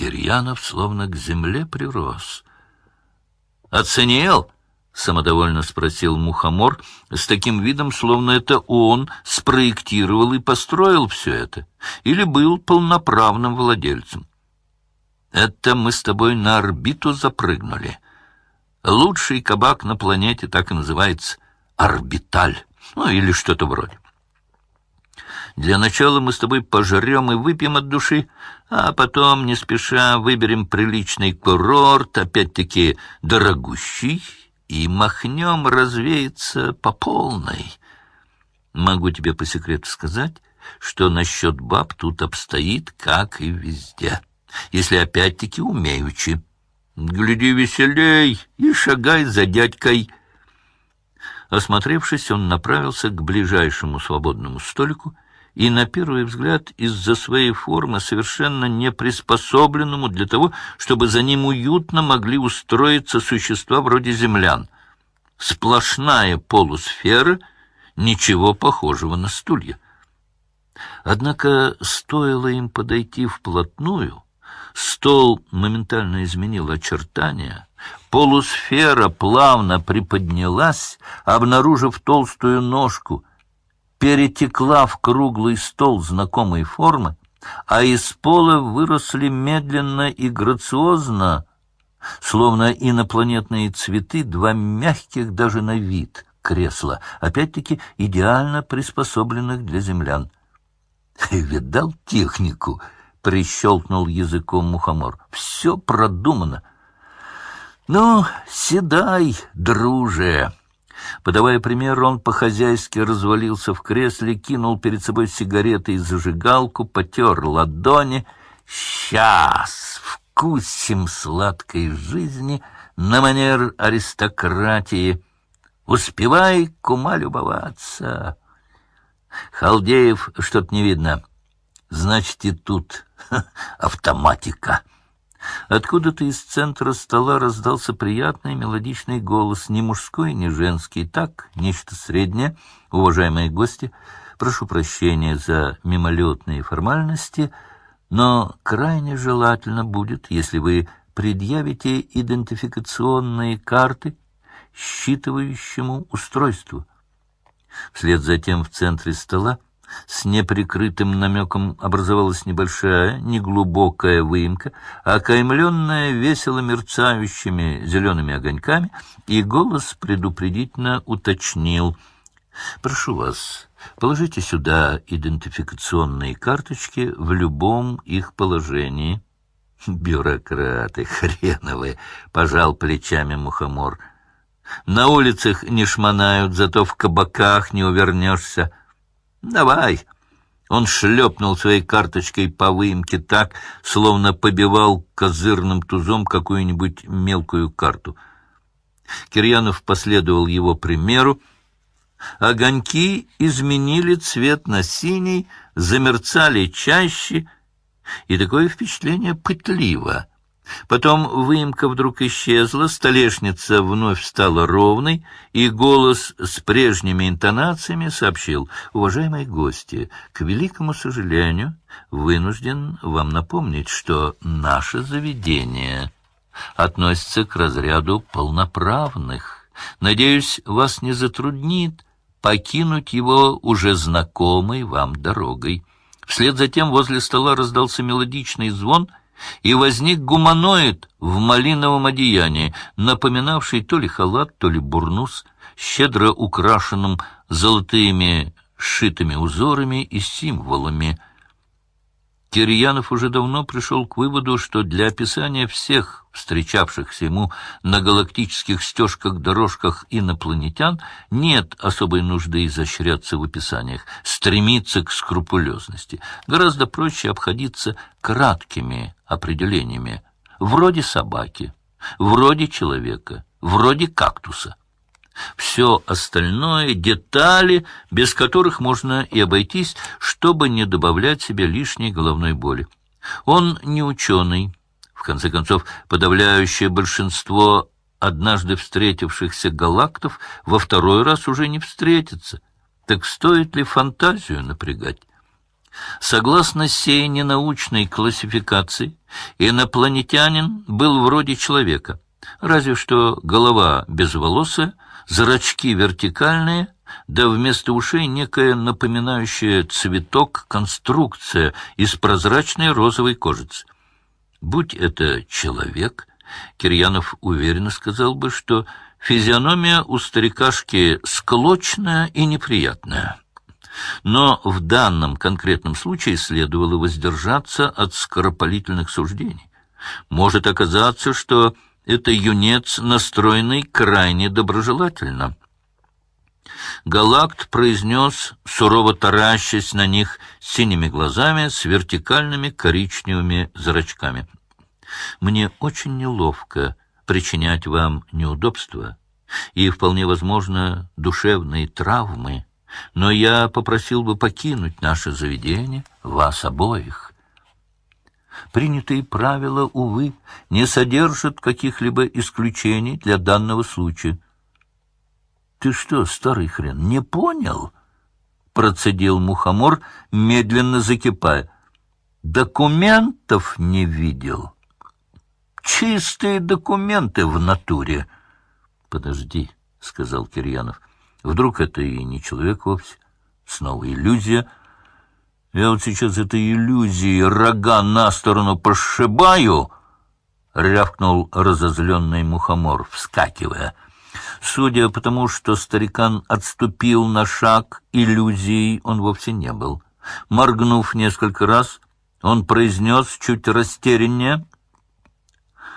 Кирьянов словно к земле прирос. «Оценил?» — самодовольно спросил Мухомор, с таким видом, словно это он спроектировал и построил все это, или был полноправным владельцем. «Это мы с тобой на орбиту запрыгнули. Лучший кабак на планете так и называется — орбиталь, ну или что-то вроде. Для начала мы с тобой пожрем и выпьем от души, а потом, не спеша, выберем приличный курорт, опять-таки дорогущий, и махнем развеяться по полной. Могу тебе по секрету сказать, что насчет баб тут обстоит, как и везде, если опять-таки умеючи. Гляди веселей и шагай за дядькой. Осмотревшись, он направился к ближайшему свободному столику и, на первый взгляд, из-за своей формы, совершенно не приспособленному для того, чтобы за ним уютно могли устроиться существа вроде землян. Сплошная полусфера, ничего похожего на стулья. Однако стоило им подойти вплотную, стол моментально изменил очертания, полусфера плавно приподнялась, обнаружив толстую ножку — перетекла в круглый стол знакомой формы, а из пола выросли медленно и грациозно, словно инопланетные цветы, два мягких даже на вид кресла, опять-таки идеально приспособленных для землян. «Видал технику?» — прищелкнул языком мухомор. «Все продумано». «Ну, седай, друже!» Подавая пример, он по-хозяйски развалился в кресле, кинул перед собой сигареты и зажигалку, потер ладони. «Сейчас вкусим сладкой жизни на манер аристократии. Успевай, кума, любоваться». Халдеев что-то не видно. Значит, и тут автоматика. Откуда-то из центра стола раздался приятный мелодичный голос, не мужской, не женский, так, нечто среднее. Уважаемые гости, прошу прощения за мимолетные формальности, но крайне желательно будет, если вы предъявите идентификационные карты считывающему устройству. Вслед за тем в центре стола с неприкрытым намеком образовалась небольшая, неглубокая выемка, окаймленная весело мерцающими зелеными огоньками, и голос предупредительно уточнил. «Прошу вас, положите сюда идентификационные карточки в любом их положении». «Бюрократы хреновые!» — пожал плечами мухомор. «На улицах не шмонают, зато в кабаках не увернешься». «Давай!» Он шлепнул своей карточкой по выемке так, словно побивал козырным тузом какую-нибудь мелкую карту. Кирьянов последовал его примеру. Огоньки изменили цвет на синий, замерцали чаще, и такое впечатление пытливо — Потом выемка вдруг исчезла, столешница вновь стала ровной, и голос с прежними интонациями сообщил, «Уважаемые гости, к великому сожалению, вынужден вам напомнить, что наше заведение относится к разряду полноправных. Надеюсь, вас не затруднит покинуть его уже знакомой вам дорогой». Вслед за тем возле стола раздался мелодичный звон — и возник гуманоид в малиновом одеянии, напоминавший то ли халат, то ли бурнус, щедро украшенным золотыми сшитыми узорами и символами — Кирьянов уже давно пришел к выводу, что для описания всех встречавшихся ему на галактических стежках-дорожках инопланетян нет особой нужды изощряться в описаниях, стремиться к скрупулезности. Гораздо проще обходиться краткими определениями, вроде собаки, вроде человека, вроде кактуса. Все остальное — детали, без которых можно и обойтись, чтобы не добавлять себе лишней головной боли. Он не ученый. В конце концов, подавляющее большинство однажды встретившихся галактов во второй раз уже не встретится. Так стоит ли фантазию напрягать? Согласно сей ненаучной классификации, инопланетянин был вроде человека, разве что голова безволосая, зрачки вертикальные, да вместо ушей некая напоминающая цветок конструкция из прозрачной розовой кожицы. Будь это человек, Кирьянов уверенно сказал бы, что физиономия у старикашки склочная и неприятная. Но в данном конкретном случае следовало воздержаться от скоропалительных суждений. Может оказаться, что это юнец, настроенный крайне доброжелательно. Галакт произнес, сурово таращась на них синими глазами с вертикальными коричневыми зрачками. «Мне очень неловко причинять вам неудобства и, вполне возможно, душевные травмы, но я попросил бы покинуть наше заведение вас обоих. Принятые правила, увы, не содержат каких-либо исключений для данного случая. «Ты что, старый хрен, не понял?» — процедил мухомор, медленно закипая. «Документов не видел. Чистые документы в натуре». «Подожди», — сказал Кирьянов. «Вдруг это и не человек вовсе? Снова иллюзия». Я вот сейчас этой иллюзии рога на сторону пошибаю, — рявкнул разозленный мухомор, вскакивая. Судя по тому, что старикан отступил на шаг, иллюзией он вовсе не был. Моргнув несколько раз, он произнес чуть растеряннее.